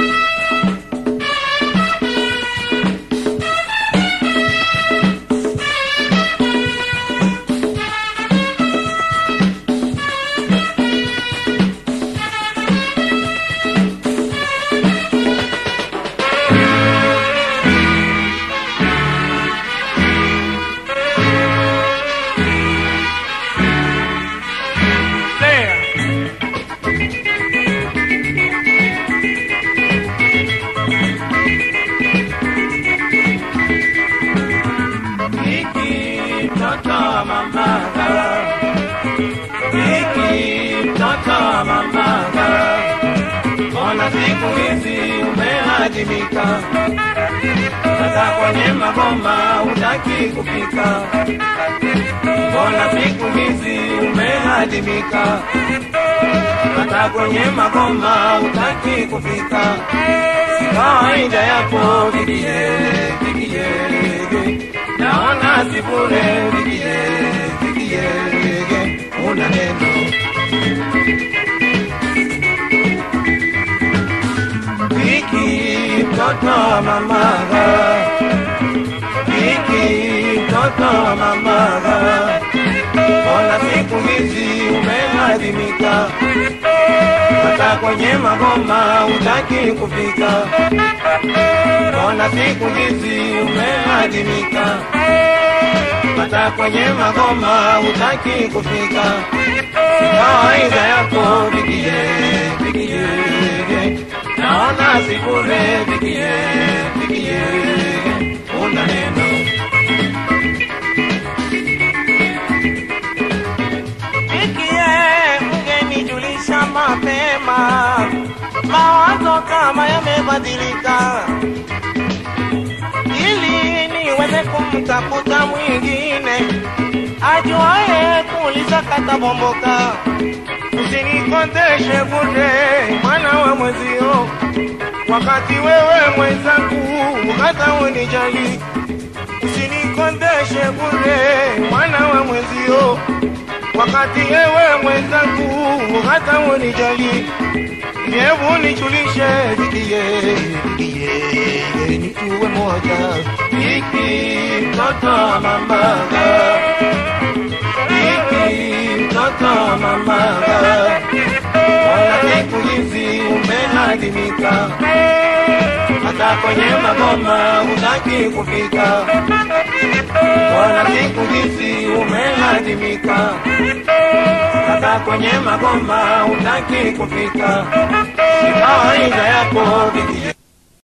Hiki siku hizi umeadimika? Sasa kwenye magoma utaki kupika, mbona siku hizi umeadimika? Hata kwenye maboma utaki kufika, kawaida yapo vigie mtoto mama mamaga kiki mtoto mama mamaga Mbona siku hizi umeadhimika. Hata kwenye magoma utaki kufika. Mbona siku hizi umeadhimika. Hata kwenye magoma utaki kufika. Kawaida yako vigie naona sibure vigie vigie una neno ungeni julisha mapema, mawazo kama yamebadilika, ili niweze kumtafuta mwingine. Ajuaye kuuliza katabomboka. Usinikondeshe bure, mwana wa mwezio, wakati wewe mwenzangu hata unijali. Usinikondeshe bure, mwana wa mwenzio, wakati wewe mwenzangu hata unijali, hebu nijulishe vikie vikie nituwe moja iki mtoto mamaga Hiki mtoto mamaga umeadimika hata kwenye magoma utaki kufika. Mbona siku hizi umeadimika hata kwenye magoma utaki kufika. Si kawaida yako